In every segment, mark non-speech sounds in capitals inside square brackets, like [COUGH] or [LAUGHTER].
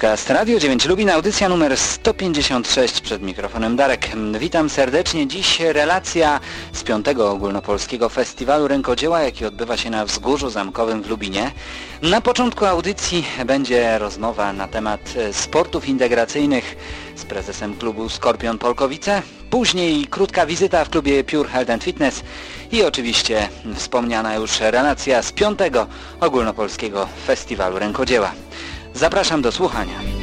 Podcast Radio 9 Lubin, audycja numer 156 przed mikrofonem Darek. Witam serdecznie. Dziś relacja z piątego ogólnopolskiego festiwalu rękodzieła, jaki odbywa się na Wzgórzu Zamkowym w Lubinie. Na początku audycji będzie rozmowa na temat sportów integracyjnych z prezesem klubu Skorpion Polkowice. Później krótka wizyta w klubie Pure Health and Fitness i oczywiście wspomniana już relacja z piątego ogólnopolskiego festiwalu rękodzieła. Zapraszam do słuchania.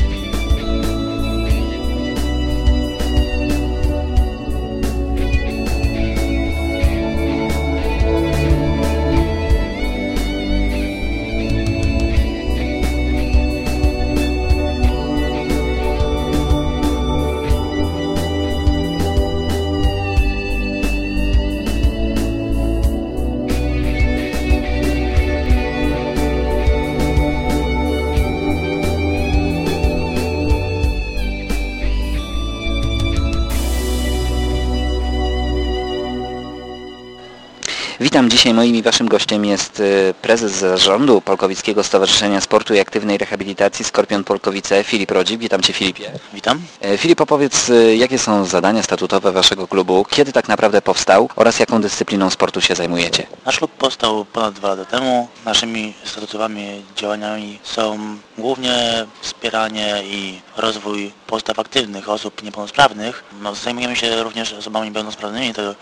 Witam. Dzisiaj moim i Waszym gościem jest y, prezes zarządu Polkowickiego Stowarzyszenia Sportu i Aktywnej Rehabilitacji Skorpion Polkowice, Filip Rodzik. Witam Cię Filipie. Witam. E, Filip, opowiedz, y, jakie są zadania statutowe Waszego klubu, kiedy tak naprawdę powstał oraz jaką dyscypliną sportu się zajmujecie? Nasz klub powstał ponad dwa lata temu. Naszymi statutowymi działaniami są głównie wspieranie i rozwój postaw aktywnych osób niepełnosprawnych. No, zajmujemy się również osobami niepełnosprawnymi, to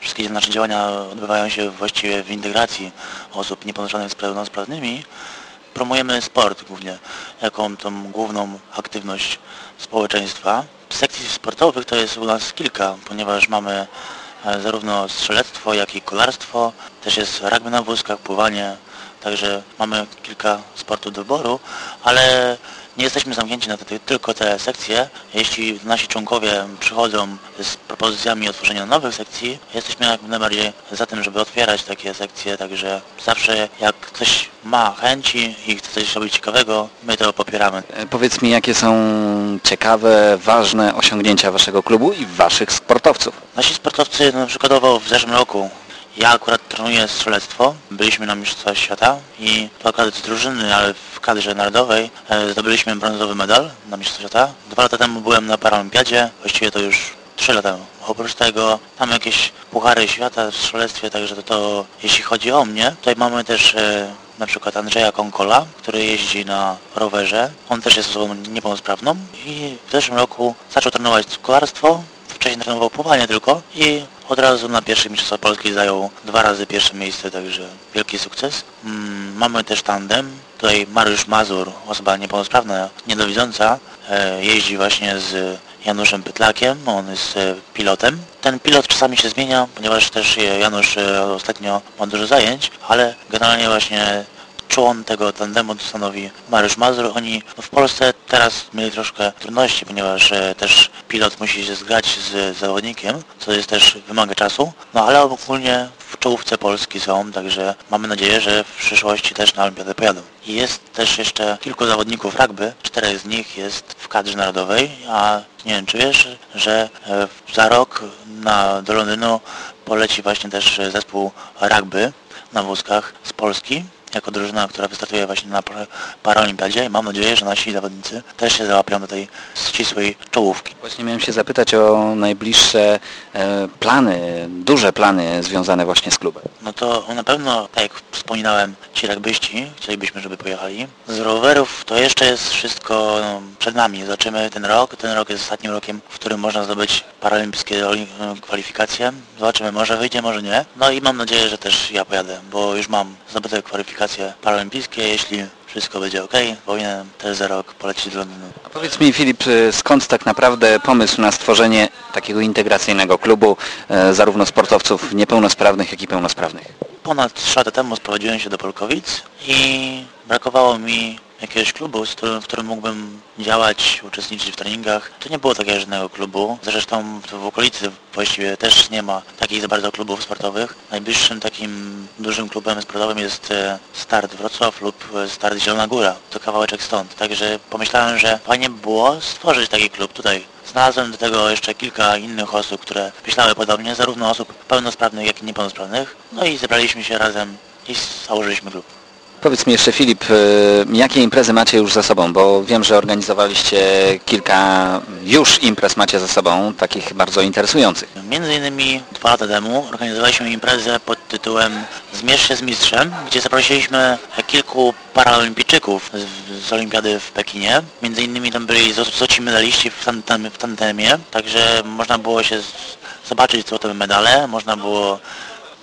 Wszystkie nasze działania odbywają się właściwie w integracji osób niepełnosprawnych z pełnosprawnymi. Promujemy sport głównie, jako tą główną aktywność społeczeństwa. Sekcji sportowych to jest u nas kilka, ponieważ mamy e, zarówno strzelectwo, jak i kolarstwo. Też jest rugby na wózkach, pływanie, także mamy kilka sportów do wyboru, ale nie jesteśmy zamknięci na te, tylko te sekcje. Jeśli nasi członkowie przychodzą z propozycjami otworzenia nowych sekcji, jesteśmy jak najbardziej za tym, żeby otwierać takie sekcje, także zawsze jak ktoś ma chęci i chce coś robić ciekawego, my to popieramy. E, Powiedz mi, jakie są ciekawe, ważne osiągnięcia Waszego klubu i Waszych sportowców? Nasi sportowcy, no, przykładowo w zeszłym roku ja akurat trenuję strzelectwo, byliśmy na Mistrzostwach Świata i to akurat z drużyny, ale w kadrze narodowej e, zdobyliśmy brązowy medal na Mistrzostwach Świata. Dwa lata temu byłem na Paralimpiadzie, właściwie to już trzy lata temu. Oprócz tego mamy jakieś puchary świata w strzelectwie, także to, to jeśli chodzi o mnie, tutaj mamy też e, na przykład Andrzeja Konkola, który jeździ na rowerze. On też jest osobą niepełnosprawną i w zeszłym roku zaczął trenować kolarstwo, wcześniej trenował pływanie tylko i od razu na pierwszym Mistrzostwa Polski zajął dwa razy pierwsze miejsce, także wielki sukces. Mm, mamy też tandem. Tutaj Mariusz Mazur, osoba niepełnosprawna, niedowidząca, e, jeździ właśnie z Januszem Pytlakiem, on jest e, pilotem. Ten pilot czasami się zmienia, ponieważ też Janusz e, ostatnio ma dużo zajęć, ale generalnie właśnie człon tego tandemu stanowi Mariusz Mazur. Oni w Polsce teraz mieli troszkę trudności, ponieważ e, też pilot musi się zgrać z zawodnikiem, co jest też wymaga czasu. No ale ogólnie w czołówce Polski są, także mamy nadzieję, że w przyszłości też na Olimpiadę pojadą. Jest też jeszcze kilku zawodników rugby, czterech z nich jest w kadrze narodowej, a nie wiem czy wiesz, że e, za rok na, do Londynu poleci właśnie też zespół rugby na wózkach z Polski jako drużyna, która wystartuje właśnie na Paralimpiadzie i mam nadzieję, że nasi zawodnicy też się załapią do tej ścisłej czołówki. Właśnie miałem się zapytać o najbliższe e, plany, duże plany związane właśnie z klubem. No to na pewno, tak jak wspominałem, ci rugbyści chcielibyśmy, żeby pojechali. Z rowerów to jeszcze jest wszystko no, przed nami. Zobaczymy ten rok. Ten rok jest ostatnim rokiem, w którym można zdobyć paralimpijskie kwalifikacje. Zobaczymy, może wyjdzie, może nie. No i mam nadzieję, że też ja pojadę, bo już mam zdobyte kwalifikacje kwalifikacje paralimpijskie. Jeśli wszystko będzie ok, powinienem też za rok polecieć do Londynu. A powiedz mi Filip, y, skąd tak naprawdę pomysł na stworzenie takiego integracyjnego klubu, e, zarówno sportowców niepełnosprawnych, jak i pełnosprawnych? Ponad 3 lata temu sprowadziłem się do Polkowic i brakowało mi jakiegoś klubu, w którym, mógłbym działać, uczestniczyć w treningach. To nie było takiego żadnego klubu. Zresztą w okolicy właściwie też nie ma takich za bardzo klubów sportowych. Najbliższym takim dużym klubem sportowym jest e, Start Wrocław lub e, Start Zielona Góra. To kawałeczek stąd. Także pomyślałem, że fajnie było stworzyć taki klub tutaj. Znalazłem do tego jeszcze kilka innych osób, które myślały podobnie, zarówno osób pełnosprawnych, jak i niepełnosprawnych. No i zebraliśmy się razem i założyliśmy klub. Powiedz mi jeszcze Filip, y, jakie imprezy macie już za sobą, bo wiem, że organizowaliście kilka już imprez macie za sobą, takich bardzo interesujących. Między innymi dwa lata temu organizowaliśmy imprezę pod tytułem Zmierz się z mistrzem, gdzie zaprosiliśmy kilku paraolimpijczyków z, z olimpiady w Pekinie. Między innymi tam byli zoci medaliści w, tantem, w tantemie, także można było się zobaczyć złote medale, można było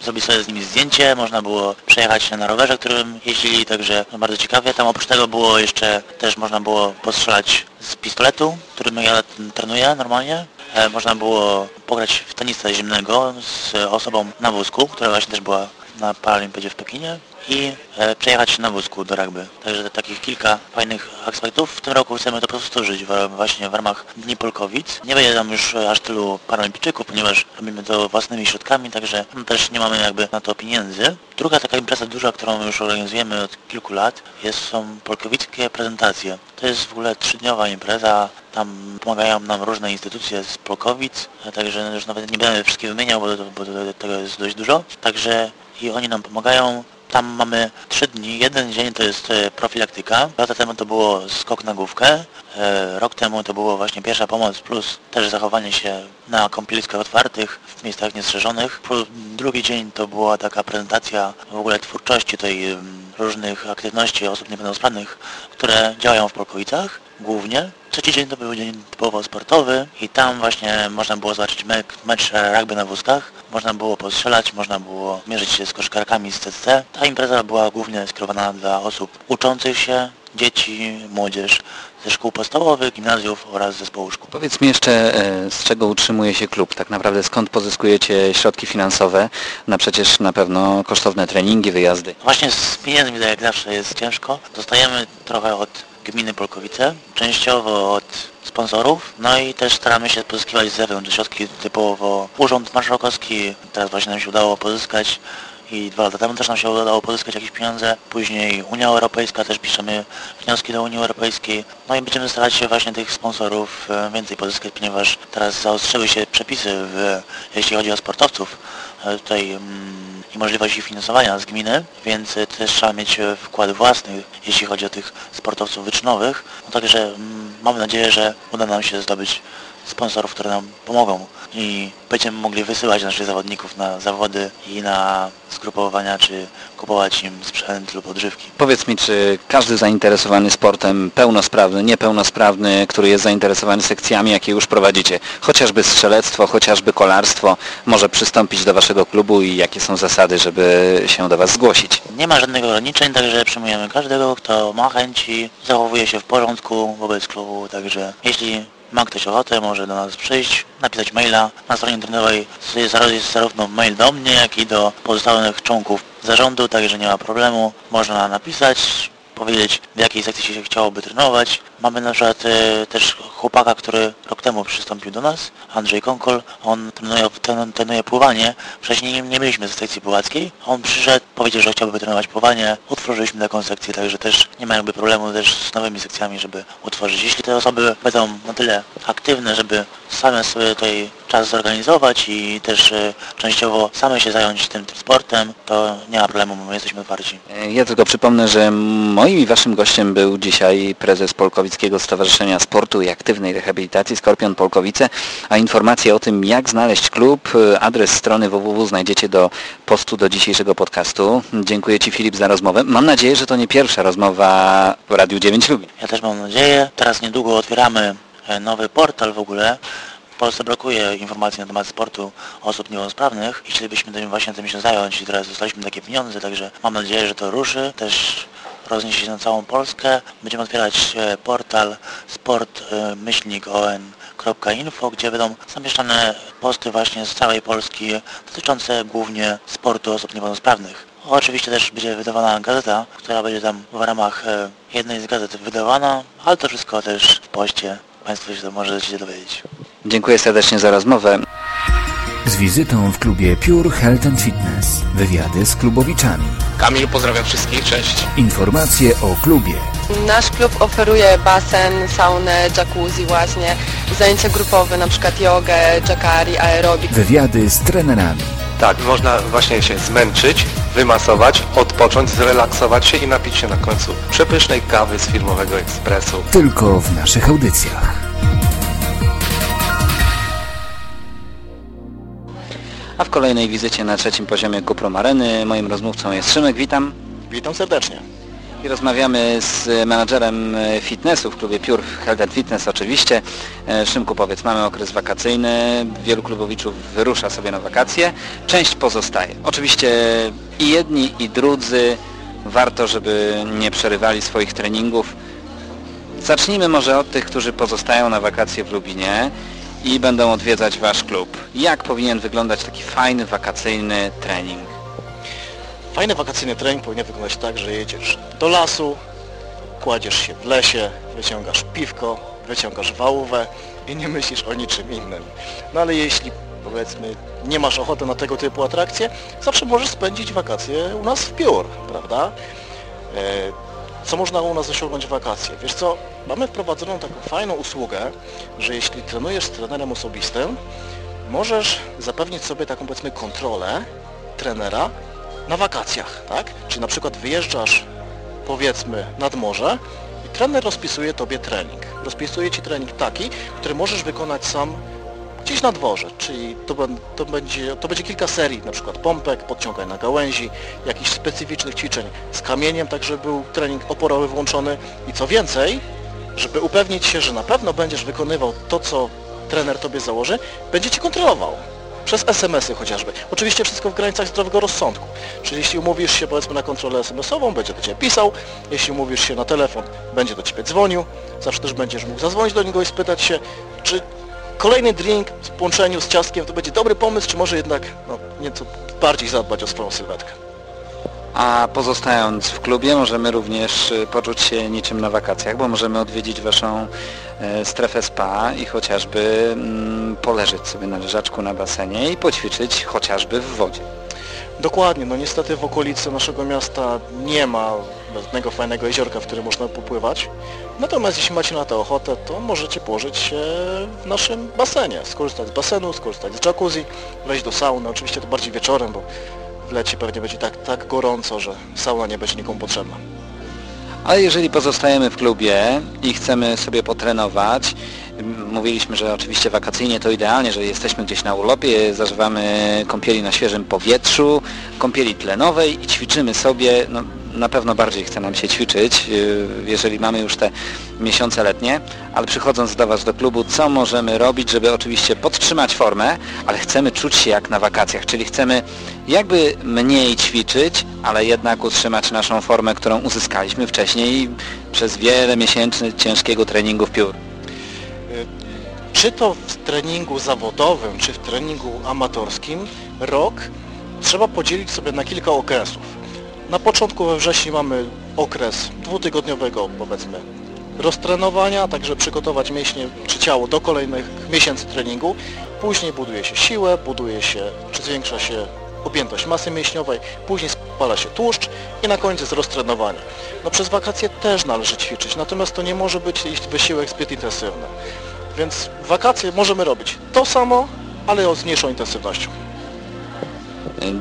zrobić sobie z nimi zdjęcie, można było przejechać na rowerze, którym jeździli, także bardzo ciekawie. Tam oprócz tego było jeszcze, też można było postrzelać z pistoletu, którym ja trenuję normalnie. E, można było pograć w tenisa zimnego z osobą na wózku, która właśnie też była na Paralimpiadzie w Pekinie i e, przejechać na wózku do rugby. Także takich kilka fajnych aspektów. W tym roku chcemy to powtórzyć właśnie w ramach Dni Polkowic. Nie będzie tam już aż tylu paralimpijczyków, ponieważ robimy to własnymi środkami, także też nie mamy jakby na to pieniędzy. Druga taka impreza duża, którą już organizujemy od kilku lat, jest, są polkowickie prezentacje. To jest w ogóle trzydniowa impreza, tam pomagają nam różne instytucje z Polkowic, także już nawet nie będę wszystkie wymieniał, bo, bo tego jest dość dużo. Także i oni nam pomagają. Tam mamy trzy dni. Jeden dzień to jest e, profilaktyka. Lata temu to było skok na główkę. E, rok temu to było właśnie pierwsza pomoc plus też zachowanie się na kąpieliskach otwartych w miejscach niestrzeżonych. Drugi dzień to była taka prezentacja w ogóle twórczości tej różnych aktywności osób niepełnosprawnych, które działają w Polkowicach głównie. Trzeci dzień to był dzień typowo sportowy i tam właśnie można było zobaczyć mecz, mecz rugby na wózkach, można było postrzelać, można było mierzyć się z koszkarkami z CCC. Ta impreza była głównie skierowana dla osób uczących się, dzieci, młodzież ze szkół podstawowych, gimnazjów oraz zespołu szkół. Powiedz mi jeszcze, e, z czego utrzymuje się klub? Tak naprawdę skąd pozyskujecie środki finansowe na przecież na pewno kosztowne treningi, wyjazdy? Właśnie z pieniędzmi, tak jak zawsze jest ciężko. Dostajemy trochę od gminy Polkowice, częściowo od sponsorów, no i też staramy się pozyskiwać z zewnątrz środki typowo Urząd Marszałkowski, teraz właśnie nam się udało pozyskać i dwa lata temu też nam się udało pozyskać jakieś pieniądze. Później Unia Europejska, też piszemy wnioski do Unii Europejskiej. No i będziemy starać się właśnie tych sponsorów e, więcej pozyskać, ponieważ teraz zaostrzyły się przepisy, w, jeśli chodzi o sportowców. E, tutaj mm, i możliwości finansowania z gminy, więc e, też trzeba mieć wkład własny, jeśli chodzi o tych sportowców wyczynowych. No także mm, mamy nadzieję, że uda nam się zdobyć sponsorów, które nam pomogą i będziemy mogli wysyłać naszych zawodników na zawody i na zgrupowania, czy kupować im sprzęt lub odżywki. Powiedz mi, czy każdy zainteresowany sportem, pełnosprawny, niepełnosprawny, który jest zainteresowany sekcjami, jakie już prowadzicie, chociażby strzelectwo, chociażby kolarstwo, może przystąpić do Waszego klubu i jakie są zasady, żeby się do Was zgłosić? Nie ma żadnych ograniczeń, także przyjmujemy każdego, kto ma chęci, zachowuje się w porządku wobec klubu, także jeśli ma ktoś ochotę, może do nas przyjść, napisać maila. Na stronie internetowej jest zarówno mail do mnie, jak i do pozostałych członków zarządu, także nie ma problemu. Można napisać, powiedzieć w jakiej sekcji się chciałoby trenować. Mamy na przykład e, też chłopaka, który rok temu przystąpił do nas, Andrzej Konkol. On trenuje, trenuje pływanie. Wcześniej nie mieliśmy sekcji pływackiej. On przyszedł, powiedział, że chciałby trenować pływanie. Utworzyliśmy taką sekcję, także też nie ma jakby problemu też z nowymi sekcjami, żeby utworzyć. Jeśli te osoby będą na tyle aktywne, żeby same sobie tutaj czas zorganizować i też e, częściowo same się zająć tym, tym sportem, to nie ma problemu, my jesteśmy otwarci. Ja tylko przypomnę, że moim i waszym gościem był dzisiaj prezes Polkowickiego Stowarzyszenia Sportu i Aktywnej Rehabilitacji Skorpion Polkowice, a informacje o tym jak znaleźć klub, e, adres strony www znajdziecie do postu do dzisiejszego podcastu. Dziękuję Ci Filip za rozmowę. Mam nadzieję, że to nie pierwsza rozmowa w Radiu 9 Lubin. Ja też mam nadzieję. Teraz niedługo otwieramy e, nowy portal w ogóle w Polsce brakuje informacji na temat sportu osób niepełnosprawnych i chcielibyśmy tym właśnie tym się zająć i teraz dostaliśmy takie pieniądze, także mam nadzieję, że to ruszy. Też rozniesie się na całą Polskę. Będziemy otwierać e, portal sport-on.info, gdzie będą zamieszczane posty właśnie z całej Polski dotyczące głównie sportu osób niepełnosprawnych. Oczywiście też będzie wydawana gazeta, która będzie tam w ramach e, jednej z gazet wydawana, ale to wszystko też w poście Państwo się to możecie się dowiedzieć. Dziękuję serdecznie za rozmowę. Z wizytą w klubie Pure Health and Fitness. Wywiady z klubowiczami. Kamil, pozdrawiam wszystkich, cześć. Informacje o klubie. Nasz klub oferuje basen, saunę, jacuzzi właśnie, zajęcia grupowe, na przykład jogę, jacari, aerobik. Wywiady z trenerami Tak, można właśnie się zmęczyć, wymasować, odpocząć, zrelaksować się i napić się na końcu przepysznej kawy z firmowego ekspresu. Tylko w naszych audycjach. A w kolejnej wizycie na trzecim poziomie Kuprum Areny moim rozmówcą jest Szymek, witam. Witam serdecznie. I rozmawiamy z menadżerem fitnessu w klubie Pure Health Fitness oczywiście. E, Szymku powiedz, mamy okres wakacyjny, wielu klubowiczów wyrusza sobie na wakacje, część pozostaje. Oczywiście i jedni i drudzy warto, żeby nie przerywali swoich treningów. Zacznijmy może od tych, którzy pozostają na wakacje w Lubinie i będą odwiedzać Wasz klub. Jak powinien wyglądać taki fajny, wakacyjny trening? Fajny wakacyjny trening powinien wyglądać tak, że jedziesz do lasu, kładziesz się w lesie, wyciągasz piwko, wyciągasz wałówę i nie myślisz o niczym innym. No ale jeśli powiedzmy nie masz ochoty na tego typu atrakcje, zawsze możesz spędzić wakacje u nas w piór, prawda? E, Co można u nas osiągnąć w wakacje? Wiesz co, mamy wprowadzoną taką fajną usługę, że jeśli trenujesz z trenerem osobistym, możesz zapewnić sobie taką powiedzmy kontrolę trenera na wakacjach, tak? Czyli na przykład wyjeżdżasz powiedzmy nad morze i trener rozpisuje Tobie trening. Rozpisuje Ci trening taki, który możesz wykonać sam gdzieś na dworze, czyli to, to, będzie, to będzie kilka serii, na przykład pompek, podciągaj na gałęzi, jakichś specyficznych ćwiczeń z kamieniem, tak żeby był trening oporowy włączony i co więcej, żeby upewnić się, że na pewno będziesz wykonywał to, co trener Tobie założy, będzie Cię kontrolował. Przez SMS-y chociażby. Oczywiście wszystko w granicach zdrowego rozsądku. Czyli jeśli umówisz się powiedzmy na kontrolę SMS-ową, będzie do Ciebie pisał. Jeśli umówisz się na telefon, będzie do Ciebie dzwonił. Zawsze też będziesz mógł zadzwonić do niego i spytać się, czy kolejny drink w połączeniu z ciastkiem to będzie dobry pomysł, czy może jednak no, nieco bardziej zadbać o swoją sylwetkę. A pozostając w klubie możemy również y, poczuć się niczym na wakacjach, bo możemy odwiedzić Waszą e, strefę spa i chociażby mm, poleżeć sobie na leżaczku na basenie i poćwiczyć chociażby w wodzie. Dokładnie, no niestety w okolicy naszego miasta nie ma żadnego fajnego jeziorka, w którym można popływać. Natomiast jeśli macie na to ochotę, to możecie położyć się w naszym basenie, skorzystać z basenu, skorzystać z jacuzzi, wejść do sauny, oczywiście to bardziej wieczorem, bo w lecie pewnie będzie tak, tak gorąco, że sauna nie będzie nikomu potrzebna. Ale jeżeli pozostajemy w klubie i chcemy sobie potrenować, mówiliśmy, że oczywiście wakacyjnie to idealnie, że jesteśmy gdzieś na urlopie, zażywamy kąpieli na świeżym powietrzu, kąpieli tlenowej i ćwiczymy sobie, no, na pewno bardziej chce nam się ćwiczyć, yy, jeżeli mamy już te miesiące letnie, ale przychodząc do Was do klubu, co możemy robić, żeby oczywiście podtrzymać formę, ale chcemy czuć się jak na wakacjach, czyli chcemy jakby mniej ćwiczyć, ale jednak utrzymać naszą formę, którą uzyskaliśmy wcześniej przez wiele miesięcy ciężkiego treningu w piór. Czy to w treningu zawodowym, czy w treningu amatorskim, rok trzeba podzielić sobie na kilka okresów. Na początku we wrześniu mamy okres dwutygodniowego, powiedzmy, roztrenowania, także przygotować mięśnie czy ciało do kolejnych miesięcy treningu. Później buduje się siłę, buduje się, czy zwiększa się objętość masy mięśniowej, później spala się tłuszcz i na koniec jest roztrenowanie. No przez wakacje też należy ćwiczyć, natomiast to nie może być wysiłek zbyt intensywny. Więc wakacje możemy robić to samo, ale o z mniejszą intensywnością.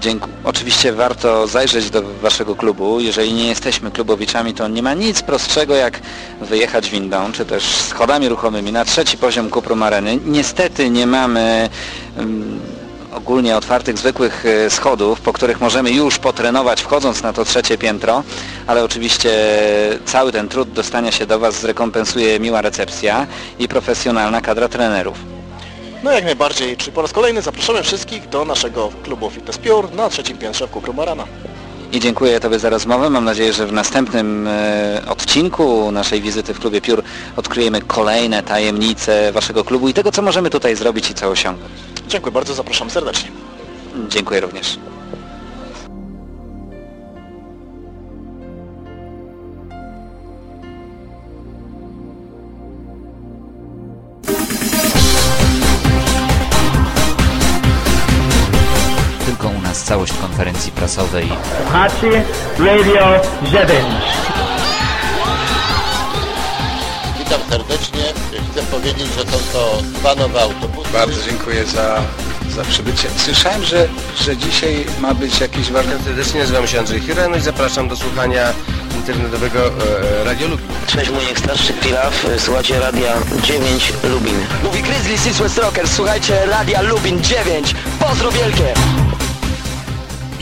Dziękuję. Oczywiście warto zajrzeć do Waszego klubu. Jeżeli nie jesteśmy klubowiczami, to nie ma nic prostszego jak wyjechać windą, czy też schodami ruchomymi na trzeci poziom Kuprum Areny. Niestety nie mamy um, ogólnie otwartych, zwykłych e, schodów, po których możemy już potrenować wchodząc na to trzecie piętro, ale oczywiście cały ten trud dostania się do Was zrekompensuje miła recepcja i profesjonalna kadra trenerów. No jak najbardziej, czyli po raz kolejny zapraszamy wszystkich do naszego klubu Fitness Pure na trzecim piętrze w Kuprum Arana. I dziękuję Tobie za rozmowę. Mam nadzieję, że w następnym e, odcinku naszej wizyty w klubie Piór odkryjemy kolejne tajemnice Waszego klubu i tego, co możemy tutaj zrobić i co osiągnąć. Dziękuję bardzo, zapraszam serdecznie. Dziękuję również. Prasowej Słuchacie Radio 9. Witam serdecznie. Chcę powiedzieć, że są to dwa nowe autobusy. Bardzo dziękuję za za przybycie. Słyszałem, że, że dzisiaj ma być jakiś warsztat. Serdecznie nazywam się Andrzej Hirano i zapraszam do słuchania internetowego e, Radio Lubin. Cześć, Muniek Starszy Pilaw, słuchajcie Radia 9 Lubin. Mówi Grizzly Six West Rockers, słuchajcie Radia Lubin 9. Pozdro wielkie!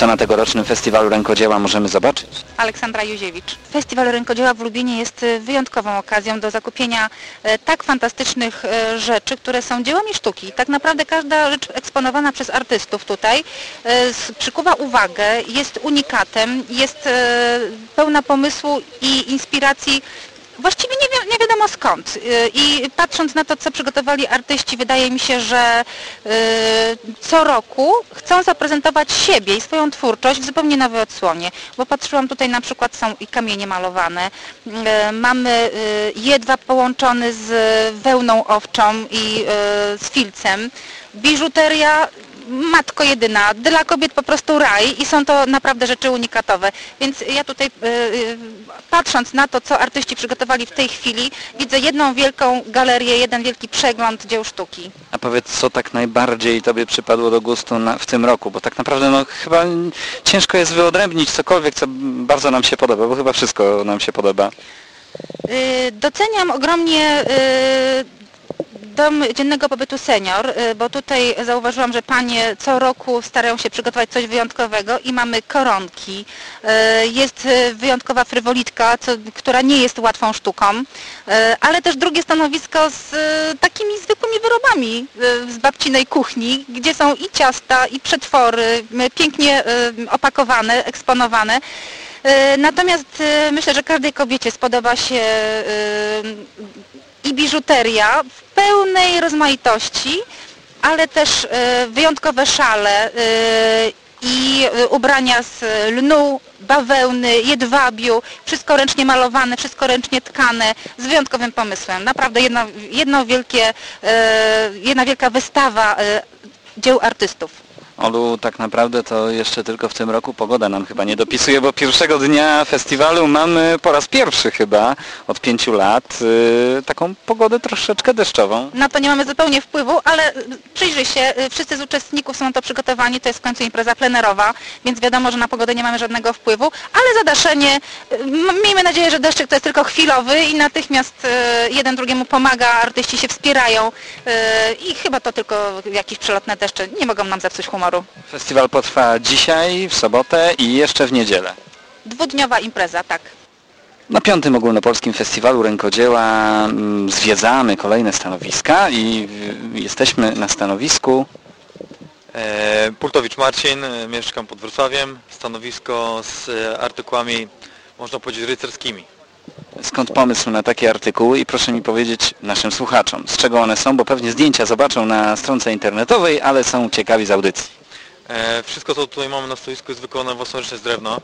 Co na tegorocznym festiwalu rękodzieła możemy zobaczyć? Aleksandra Józiewicz. Festiwal Rękodzieła w Lubinie jest y, wyjątkową okazją do zakupienia e, tak fantastycznych e, rzeczy, które są dziełami sztuki. Tak naprawdę każda rzecz eksponowana przez artystów tutaj przykuwa uwagę, jest unikatem, jest pełna pomysłu i inspiracji Właściwie wiadomo skąd. Y, I patrząc na to, co przygotowali artyści, wydaje mi się, że y, co roku chcą zaprezentować siebie i swoją twórczość w zupełnie nowej odsłonie. Bo patrzyłam tutaj na przykład są i kamienie malowane, y, mamy jedwab połączony z wełną owczą i z filcem, biżuteria matko jedyna, dla kobiet po prostu raj i są to naprawdę rzeczy unikatowe. Więc ja tutaj y, y, patrząc na to, co artyści przygotowali w tej chwili, widzę jedną wielką galerię, jeden wielki przegląd dzieł sztuki. A powiedz, co tak najbardziej Tobie przypadło do gustu na, w tym roku, bo tak naprawdę no, chyba ciężko jest wyodrębnić cokolwiek, co bardzo nam się podoba, bo chyba wszystko nam się podoba. Y, Doceniam ogromnie y, Dom Dziennego Pobytu Senior, y, bo tutaj zauważyłam, że panie co roku starają się przygotować coś wyjątkowego i mamy koronki. Y, Jest y, wyjątkowa frywolitka, która nie jest łatwą sztuką, ale też drugie stanowisko z takimi zwykłymi wyrobami z babcinej kuchni, gdzie są i ciasta, i przetwory, pięknie opakowane, eksponowane. Natomiast myślę, że każdej kobiecie spodoba się i biżuteria w pełnej rozmaitości, ale też e, wyjątkowe szale e, i e, ubrania z lnu, bawełny, jedwabiu, wszystko ręcznie malowane, wszystko ręcznie tkane, z wyjątkowym pomysłem. Naprawdę jedno, jedno wielkie, jedna wielka wystawa dzieł artystów. Olu, tak naprawdę to jeszcze tylko w tym roku pogoda nam chyba nie dopisuje, bo pierwszego dnia festiwalu mamy po raz pierwszy chyba od pięciu lat y, taką pogodę troszeczkę deszczową. Na to nie mamy zupełnie wpływu, ale y, przyjrzyj się, y, wszyscy z uczestników są na to przygotowani, to jest w końcu impreza plenerowa, więc wiadomo, że na pogodę nie mamy żadnego wpływu, ale zadaszenie, y, miejmy nadzieję, że deszczyk to jest tylko chwilowy i natychmiast jeden drugiemu pomaga, artyści się wspierają i chyba to tylko jakieś przelotne deszcze nie mogą nam zepsuć humoru. Festiwal potrwa dzisiaj, w sobotę i jeszcze w niedzielę. Dwudniowa impreza, tak. Na piątym ogólnopolskim festiwalu rękodzieła mm, zwiedzamy kolejne stanowiska i y, jesteśmy na stanowisku E, Pultowicz Marcin, e, mieszkam pod Wrocławiem, stanowisko z e, artykułami, można powiedzieć, rycerskimi. Skąd pomysł na takie artykuły i proszę mi powiedzieć naszym słuchaczom, z czego one są, bo pewnie zdjęcia zobaczą na stronce internetowej, ale są ciekawi z audycji. E, Wszystko co tutaj mamy na stoisku jest wykonane własnoręcznie z drewna.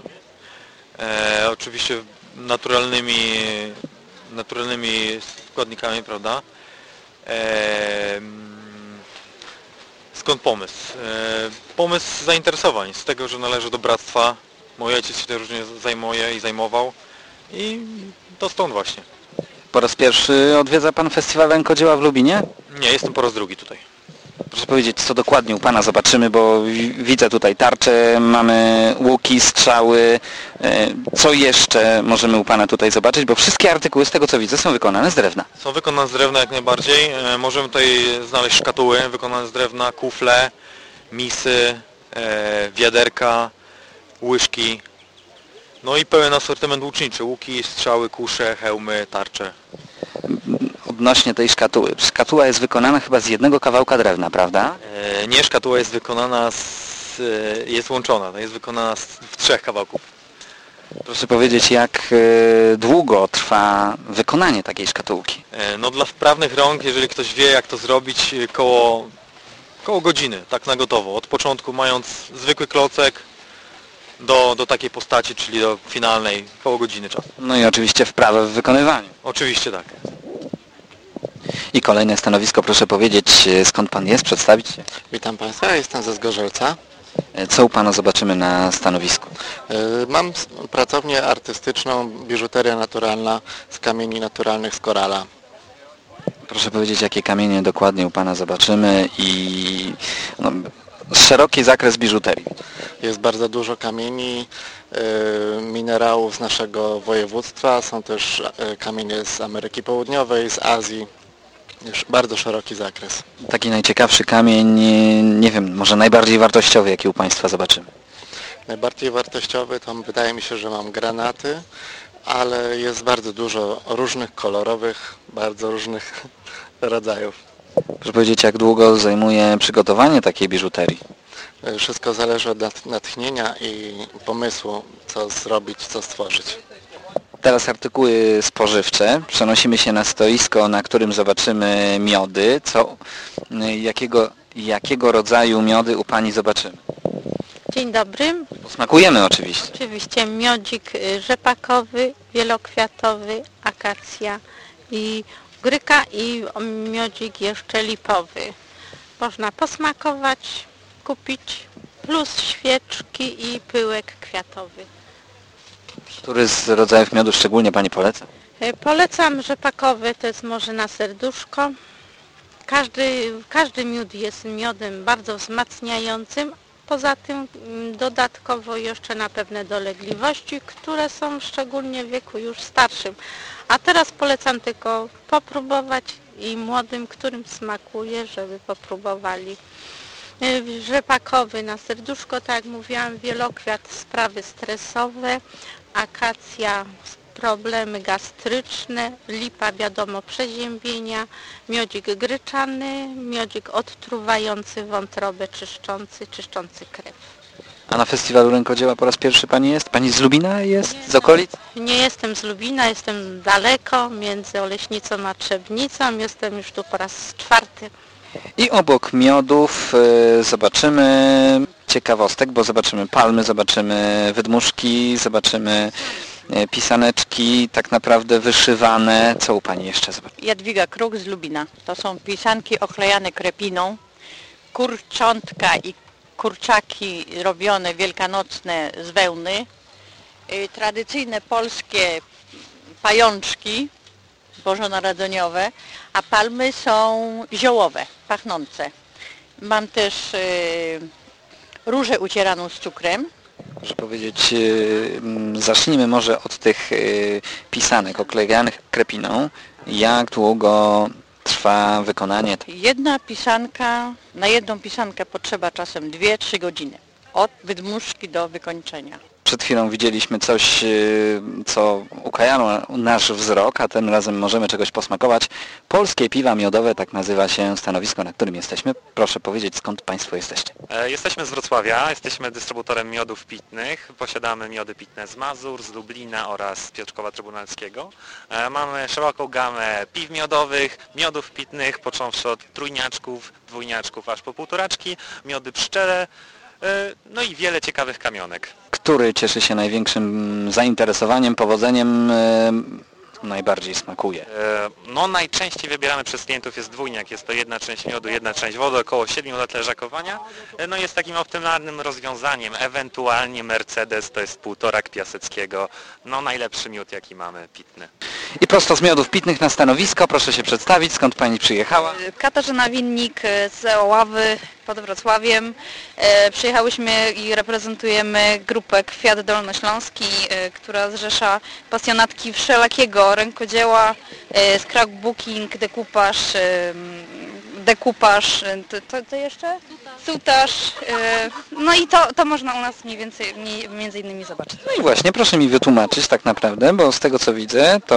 E, oczywiście naturalnymi, naturalnymi składnikami, prawda? E, skąd pomysł? E, pomysł zainteresowań, z tego, że należy do bractwa. Mój ojciec się tym różnie zajmuje i zajmował i to stąd właśnie. Po raz pierwszy odwiedza Pan festiwal rękodzieła w Lubinie? Nie, jestem po raz drugi tutaj. Proszę powiedzieć, co dokładnie u Pana zobaczymy, bo wi- widzę tutaj tarcze, mamy łuki, strzały. E, Co jeszcze możemy u Pana tutaj zobaczyć? Bo wszystkie artykuły, z tego co widzę, są wykonane z drewna. Są wykonane z drewna jak najbardziej. E, Możemy tutaj znaleźć szkatuły wykonane z drewna, kufle, misy, e, wiaderka, łyżki. No i pełen asortyment łuczniczy. Łuki, strzały, kusze, hełmy, tarcze. Odnośnie tej szkatuły. Szkatuła jest wykonana chyba z jednego kawałka drewna, prawda? E, Nie, szkatuła jest wykonana z, e, jest łączona. Jest wykonana z, w trzech kawałków. Proszę powiedzieć, jak e, długo trwa wykonanie takiej szkatułki? E, No dla wprawnych rąk, jeżeli ktoś wie jak to zrobić, e, koło, koło godziny, tak na gotowo. Od początku mając zwykły klocek do, do takiej postaci, czyli do finalnej, koło godziny czasu. No i oczywiście wprawę w wykonywaniu. Oczywiście tak. I kolejne stanowisko, proszę powiedzieć, e, skąd Pan jest, przedstawić się? Witam Państwa, jestem ze Zgorzelca. E, Co u Pana zobaczymy na stanowisku? Y, Mam pracownię artystyczną, biżuteria naturalna z kamieni naturalnych z korala. Proszę powiedzieć, jakie kamienie dokładnie u Pana zobaczymy i no, szeroki zakres biżuterii. Jest bardzo dużo kamieni, y, minerałów z naszego województwa, są też y, kamienie z Ameryki Południowej, z Azji. Już bardzo szeroki zakres. Taki najciekawszy kamień, nie wiem, może najbardziej wartościowy, jaki u Państwa zobaczymy. Najbardziej wartościowy to wydaje mi się, że mam granaty, ale jest bardzo dużo różnych kolorowych, bardzo różnych [LAUGHS] rodzajów. Proszę powiedzieć, jak długo zajmuje przygotowanie takiej biżuterii? Y, Wszystko zależy od nat- natchnienia i pomysłu, co zrobić, co stworzyć. Teraz artykuły spożywcze. Przenosimy się na stoisko, na którym zobaczymy miody. Co, y, jakiego, jakiego rodzaju miody u Pani zobaczymy? Dzień dobry. Smakujemy oczywiście. Oczywiście miodzik y, rzepakowy, wielokwiatowy, akacja i gryka i miodzik jeszcze lipowy. Można posmakować, kupić, plus świeczki i pyłek kwiatowy. Który z rodzajów miodu szczególnie Pani poleca? Y, Polecam rzepakowy, to jest może na serduszko. Każdy, każdy miód jest miodem bardzo wzmacniającym. Poza tym mm, dodatkowo jeszcze na pewne dolegliwości, które są szczególnie w wieku już starszym. A teraz polecam tylko popróbować i młodym, którym smakuje, żeby popróbowali. Y, Rzepakowy na serduszko, tak jak mówiłam, wielokwiat sprawy stresowe, akacja problemy gastryczne, lipa wiadomo przeziębienia, miodzik gryczany, miodzik odtruwający wątrobę, czyszczący, czyszczący krew. A na festiwalu rękodzieła po raz pierwszy Pani jest? Pani z Lubina jest? Z okolic? Nie jestem z Lubina, jestem daleko, między Oleśnicą a Trzebnicą, jestem już tu po raz czwarty. I obok miodów y, zobaczymy ciekawostek, bo zobaczymy palmy, zobaczymy wydmuszki, zobaczymy pisaneczki tak naprawdę wyszywane. Co u Pani jeszcze? Jadwiga Kruk z Lubina. To są pisanki oklejane krepiną, kurczątka i kurczaki robione wielkanocne z wełny, y, tradycyjne polskie pajączki bożonarodzeniowe, a palmy są ziołowe, pachnące. Mam też y, różę ucieraną z cukrem, Proszę powiedzieć, y, mm, zacznijmy może od tych y, pisanek oklejanych krepiną. Jak długo trwa wykonanie? Jedna pisanka, na jedną pisankę potrzeba czasem 2-3 godziny. Od wydmuszki do wykończenia. Przed chwilą widzieliśmy coś, y, co ukajało nasz wzrok, a tym razem możemy czegoś posmakować. Polskie piwa miodowe, tak nazywa się stanowisko, na którym jesteśmy. Proszę powiedzieć, skąd Państwo jesteście? E, Jesteśmy z Wrocławia, jesteśmy dystrybutorem miodów pitnych. Posiadamy miody pitne z Mazur, z Lublina oraz z Piotrkowa Trybunalskiego. E, Mamy szeroką gamę piw miodowych, miodów pitnych, począwszy od trójniaczków, dwójniaczków aż po półtoraczki, miody pszczele, e, no i wiele ciekawych kamionek. Który cieszy się największym zainteresowaniem, powodzeniem, y, najbardziej smakuje? E, No najczęściej wybieramy przez klientów jest dwójniak, jest to jedna część miodu, jedna część wody, około 7 lat leżakowania. E, No jest takim optymalnym rozwiązaniem, ewentualnie Mercedes to jest półtorak Piaseckiego, no najlepszy miód jaki mamy pitny. I prosto z miodów pitnych na stanowisko, proszę się przedstawić, skąd Pani przyjechała? Katarzyna Winnik e, z Oławy pod Wrocławiem. E, Przyjechałyśmy i reprezentujemy grupę Kwiat Dolnośląski, e, która zrzesza pasjonatki wszelakiego rękodzieła, e, scrapbooking, dekupaż, dekupaż, e, to, to, to jeszcze? Sutaż. e, No i to, to można u nas mniej więcej, mniej, między innymi zobaczyć. No i właśnie, proszę mi wytłumaczyć tak naprawdę, bo z tego co widzę, to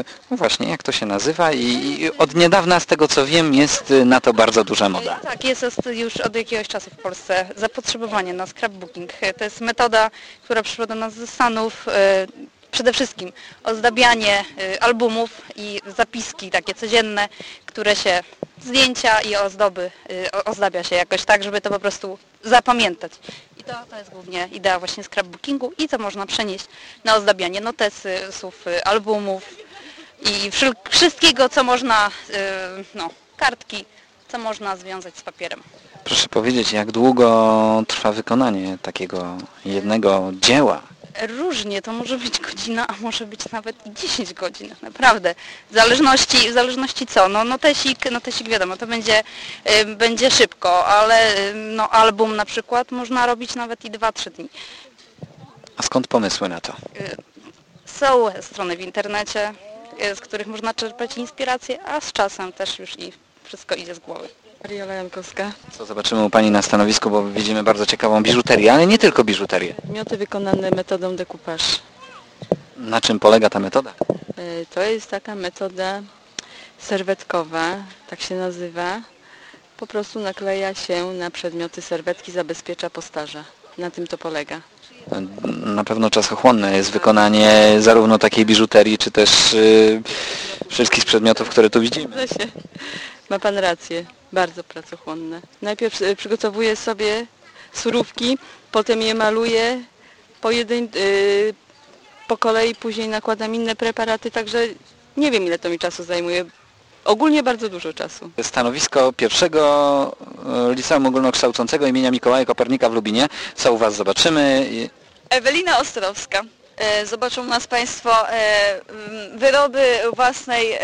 y, no właśnie jak to się nazywa i, i od niedawna z tego co wiem jest y, na to bardzo duża moda. Tak, jest jest już od jakiegoś czasu w Polsce zapotrzebowanie na scrapbooking. To jest metoda, która przyszła do nas ze Stanów. Przede wszystkim ozdabianie e, albumów i zapiski takie codzienne, które się, zdjęcia i ozdoby o- ozdabia się jakoś tak, żeby to po prostu zapamiętać. I to, to jest głównie idea właśnie scrapbookingu i to można przenieść na ozdabianie notesów, albumów, i wszystkiego, co można, no, kartki, co można związać z papierem. Proszę powiedzieć, jak długo trwa wykonanie takiego jednego dzieła? Różnie, to może być godzina, a może być nawet i 10 godzin, naprawdę. W zależności, w zależności co, no notesik, notesik wiadomo, to będzie, y, będzie szybko, ale y, no, album na przykład można robić nawet i 2-3 dni. A skąd pomysły na to? Y, są strony w internecie, y, z których można czerpać inspirację, a z czasem też już i wszystko idzie z głowy. Mariola Jankowska. Co zobaczymy u Pani na stanowisku, bo widzimy bardzo ciekawą biżuterię, ale nie tylko biżuterię. Mioty wykonane metodą decoupage. Na czym polega ta metoda? E, to jest taka metoda serwetkowa, tak się nazywa. Po prostu nakleja się na przedmioty serwetki, zabezpiecza postarza. Na tym to polega. Na pewno czasochłonne jest wykonanie zarówno takiej biżuterii, czy też yy, wszystkich przedmiotów, które tu widzimy. Ma Pan rację, bardzo pracochłonne. Najpierw y, przygotowuję sobie surówki, potem je maluję pojedyn... Yy, po kolei, później nakładam inne preparaty, także nie wiem ile to mi czasu zajmuje. Ogólnie bardzo dużo czasu. Stanowisko pierwszego e, liceum ogólnokształcącego imienia Mikołaja Kopernika w Lubinie. Co u Was zobaczymy? Ewelina Ostrowska. E, zobaczą nas Państwo e, wyroby własnej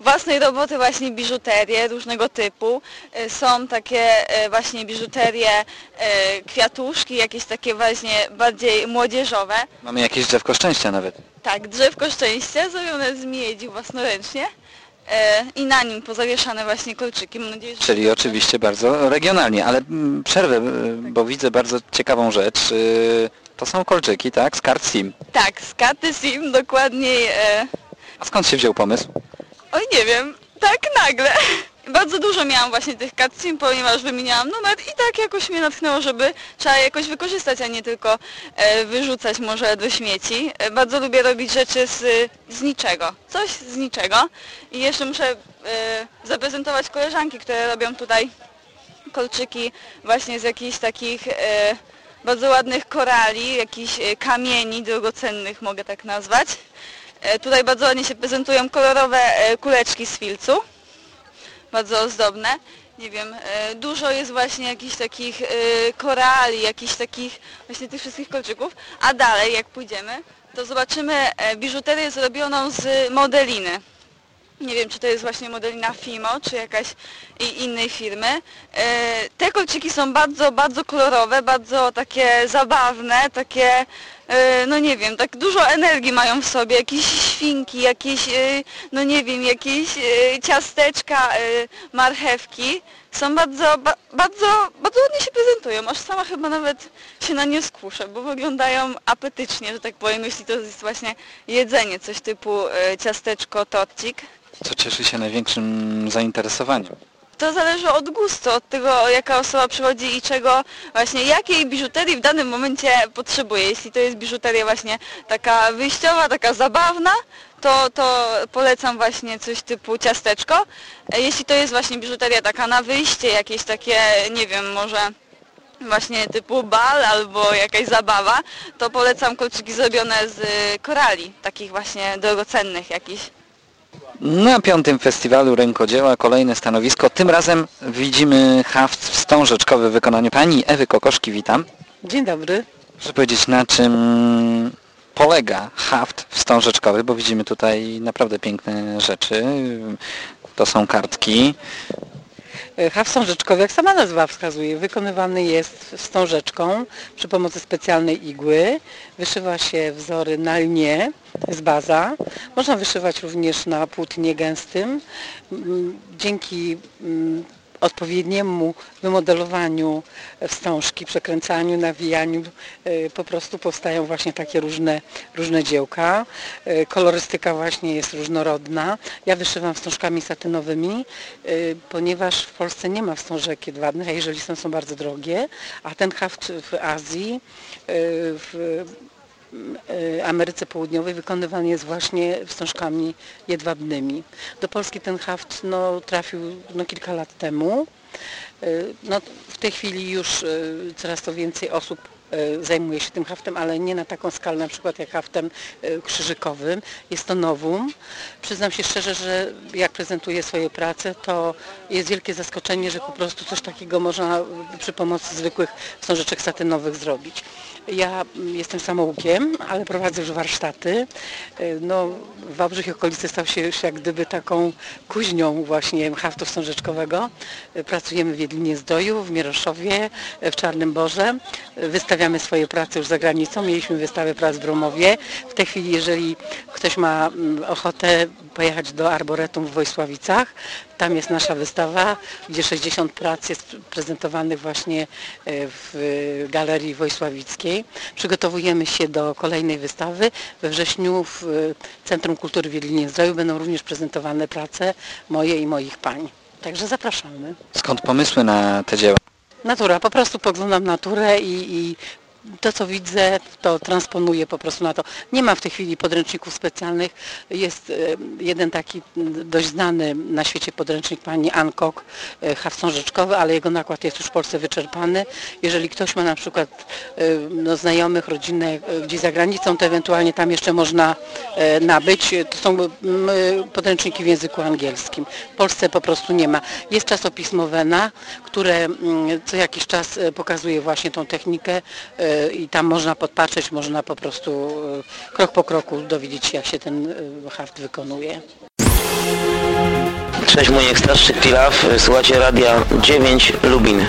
własnej roboty właśnie biżuterię różnego typu. Są takie właśnie biżuterie, kwiatuszki, jakieś takie właśnie bardziej młodzieżowe. Mamy jakieś drzewko szczęścia nawet. Tak, drzewko szczęścia zrobione z miedzi własnoręcznie i na nim pozawieszane właśnie kolczyki. Mam nadzieję, że Czyli oczywiście bardzo regionalnie, ale mm, przerwę, bo widzę bardzo ciekawą rzecz. To są kolczyki, tak? Z kart SIM. Tak, z karty SIM dokładniej. A skąd się wziął pomysł? Oj, nie wiem, tak nagle. Bardzo dużo miałam właśnie tych SIM, ponieważ wymieniałam numer i tak jakoś mnie natchnęło, żeby trzeba jakoś wykorzystać, a nie tylko e, wyrzucać może do śmieci. E, bardzo lubię robić rzeczy z, z niczego, coś z niczego. I jeszcze muszę e, zaprezentować koleżanki, które robią tutaj kolczyki właśnie z jakichś takich e, bardzo ładnych korali, jakichś e, kamieni drogocennych mogę tak nazwać. E, tutaj bardzo ładnie się prezentują kolorowe e, kuleczki z filcu, bardzo ozdobne. Nie wiem, dużo jest właśnie jakichś takich korali, jakichś takich właśnie tych wszystkich kolczyków. A dalej, jak pójdziemy, to zobaczymy biżuterię zrobioną z modeliny. Nie wiem, czy to jest właśnie modelina Fimo, czy jakaś innej firmy. Te kolczyki są bardzo, bardzo kolorowe, bardzo takie zabawne, takie E, no nie wiem, tak dużo energii mają w sobie, jakieś świnki, jakieś, e, no nie wiem, jakieś e, ciasteczka, marchewki. Są bardzo, bardzo, bardzo ładnie się prezentują, aż sama chyba nawet się na nie skuszę, bo wyglądają apetycznie, że tak powiem, jeśli to jest właśnie jedzenie, coś typu ciasteczko, torcik. Co cieszy się największym zainteresowaniem? To zależy od gustu, od tego jaka osoba przychodzi i czego właśnie, jakiej biżuterii w danym momencie potrzebuje. Jeśli to jest biżuteria właśnie taka wyjściowa, taka zabawna, to, to polecam właśnie coś typu ciasteczko. Jeśli to jest właśnie biżuteria taka na wyjście, jakieś takie, nie wiem, może właśnie typu bal albo jakaś zabawa, to polecam kolczyki zrobione z korali, takich właśnie drogocennych jakichś. Na piątym festiwalu rękodzieła kolejne stanowisko. Tym razem widzimy haft wstążeczkowy w wykonaniu pani Ewy Kokoszki. Witam. Dzień dobry. Proszę powiedzieć na czym polega haft wstążeczkowy, bo widzimy tutaj naprawdę piękne rzeczy. To są kartki. Haft wstążeczkowy, jak sama nazwa wskazuje, wykonywany jest wstążeczką przy pomocy specjalnej igły. Wyszywa się wzory na lnie, jest baza. Można wyszywać również na płótnie gęstym. Dzięki odpowiedniemu wymodelowaniu wstążki, przekręcaniu, nawijaniu e, po prostu powstają właśnie takie różne, różne dziełka. E, kolorystyka właśnie jest różnorodna. Ja wyszywam wstążkami satynowymi, e, ponieważ w Polsce nie ma wstążek jedwabnych, a jeżeli są, są bardzo drogie, a ten haft w Azji w Ameryce Południowej wykonywany jest właśnie wstążkami jedwabnymi. Do Polski ten haft no, trafił no, kilka lat temu. Y, no, w tej chwili już y, coraz to więcej osób zajmuje się tym haftem, ale nie na taką skalę na przykład jak haftem krzyżykowym. Jest to nowum. Przyznam się szczerze, że jak prezentuję swoje prace, to jest wielkie zaskoczenie, że po prostu coś takiego można przy pomocy zwykłych wstążeczek satynowych zrobić. Ja jestem samoukiem, ale prowadzę już warsztaty. No, Wałbrzych i okolice stał się już jak gdyby taką kuźnią właśnie haftu wstążeczkowego. Pracujemy w Jedlinie Zdoju, w Mieroszowie, w Czarnym Borze. Wystawiamy swoje prace już za granicą. Mieliśmy wystawę prac w Romowie. W tej chwili, jeżeli ktoś ma ochotę pojechać do Arboretum w Wojsławicach, tam jest nasza wystawa, gdzie 60 prac jest prezentowanych właśnie e, w Galerii Wojsławickiej. Przygotowujemy się do kolejnej wystawy. We wrześniu w e, Centrum Kultury w Wiedlinie Zdroju będą również prezentowane prace moje i moich pań. Także zapraszamy. Skąd pomysły na te dzieła? Natura, po prostu poglądam naturę i, i to co widzę, to transponuję po prostu na to. Nie ma w tej chwili podręczników specjalnych. Jest e, jeden taki dość znany na świecie podręcznik pani Ankok, e, Hawson ale jego nakład jest już w Polsce wyczerpany. Jeżeli ktoś ma na przykład e, no, znajomych, rodzinę gdzieś za granicą, to ewentualnie tam jeszcze można nabyć. To są podręczniki w języku angielskim. W Polsce po prostu nie ma. Jest czasopismo Wena, które co jakiś czas pokazuje właśnie tą technikę i tam można podpatrzeć, można po prostu e, krok po kroku dowiedzieć się, jak się ten e, haft wykonuje. Cześć, mój starszy Pilaw, słuchacie Radia 9 Lubin.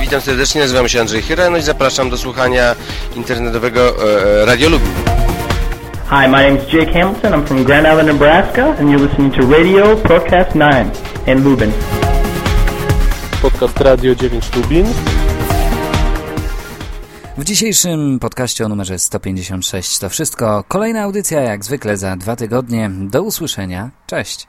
Witam serdecznie, nazywam się Andrzej Hyreno i zapraszam do słuchania internetowego e, Radio Lubin. Hi, my name is Jake Hamilton. I'm from Grand Island, Nebraska, and you're listening to Radio Podcast 9 in Lubin. Podcast Radio 9 Lubin. W dzisiejszym podcaście o numerze 156 to wszystko. Kolejna audycja jak zwykle za dwa tygodnie. Do usłyszenia. Cześć.